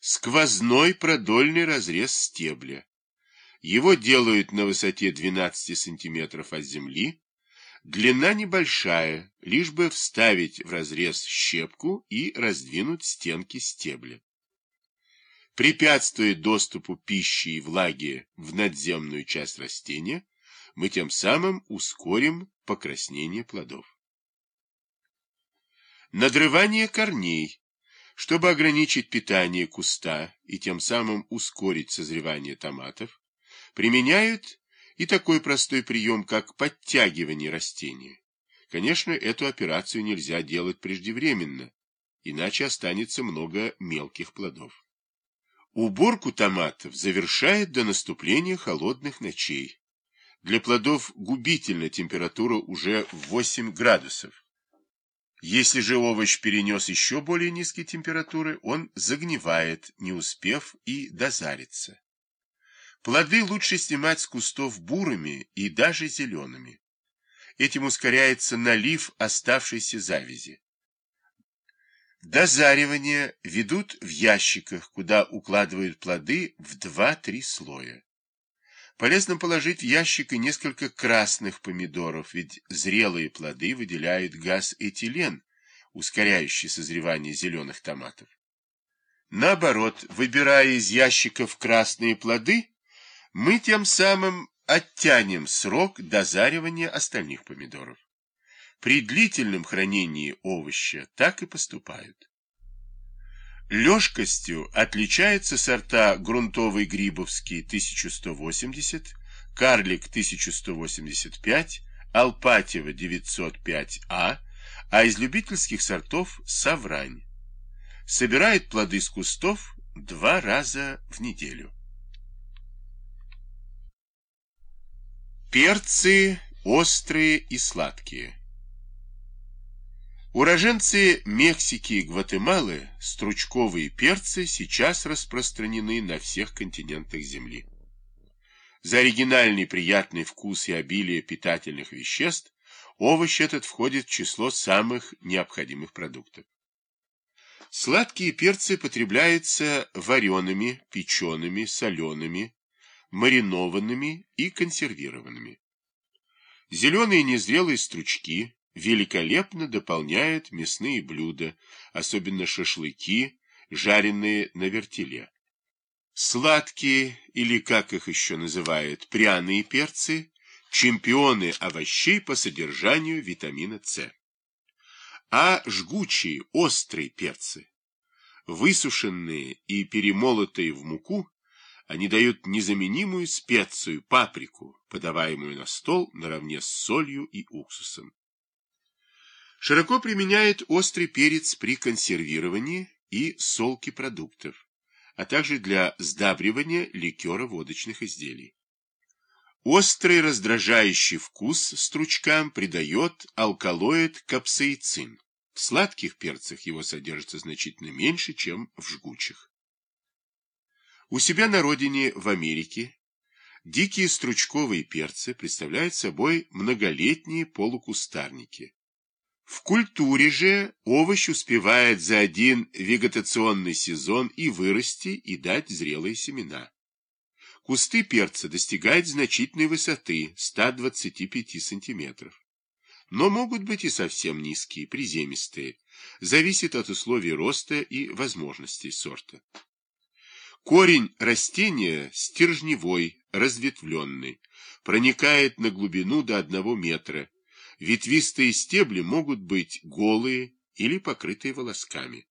сквозной продольный разрез стебля. Его делают на высоте 12 сантиметров от земли, длина небольшая, лишь бы вставить в разрез щепку и раздвинуть стенки стебля. Препятствуя доступу пищи и влаги в надземную часть растения, мы тем самым ускорим покраснение плодов. Надрывание корней чтобы ограничить питание куста и тем самым ускорить созревание томатов, применяют и такой простой прием, как подтягивание растения. Конечно, эту операцию нельзя делать преждевременно, иначе останется много мелких плодов. Уборку томатов завершает до наступления холодных ночей. Для плодов губительна температура уже в 8 градусов. Если же овощ перенес еще более низкие температуры, он загнивает, не успев и дозариться. Плоды лучше снимать с кустов бурыми и даже зелеными. Этим ускоряется налив оставшейся завязи. Дозаривание ведут в ящиках, куда укладывают плоды в 2-3 слоя. Полезно положить в ящик и несколько красных помидоров, ведь зрелые плоды выделяют газ этилен, ускоряющий созревание зеленых томатов. Наоборот, выбирая из ящиков красные плоды, мы тем самым оттянем срок дозаривания остальных помидоров. При длительном хранении овоща так и поступают. Лёжкостью отличаются сорта грунтовый грибовский 1180, карлик 1185, алпатева 905А, а из любительских сортов саврань. Собирает плоды с кустов два раза в неделю. Перцы острые и сладкие. Уроженцы Мексики и Гватемалы стручковые перцы сейчас распространены на всех континентах Земли. За оригинальный приятный вкус и обилие питательных веществ овощ этот входит в число самых необходимых продуктов. Сладкие перцы потребляются вареными, печеными, солеными, маринованными и консервированными. Зеленые незрелые стручки великолепно дополняют мясные блюда, особенно шашлыки, жареные на вертеле. Сладкие, или как их еще называют, пряные перцы, чемпионы овощей по содержанию витамина С. А жгучие, острые перцы, высушенные и перемолотые в муку, они дают незаменимую специю паприку, подаваемую на стол наравне с солью и уксусом. Широко применяют острый перец при консервировании и солке продуктов, а также для сдабривания ликера водочных изделий. Острый раздражающий вкус стручкам придает алкалоид капсаицин. В сладких перцах его содержится значительно меньше, чем в жгучих. У себя на родине в Америке дикие стручковые перцы представляют собой многолетние полукустарники, в культуре же овощ успевает за один вегетационный сезон и вырасти, и дать зрелые семена. Кусты перца достигают значительной высоты 125 сантиметров. Но могут быть и совсем низкие, приземистые. Зависит от условий роста и возможностей сорта. Корень растения стержневой, разветвленный, проникает на глубину до 1 метра, Ветвистые стебли могут быть голые или покрытые волосками.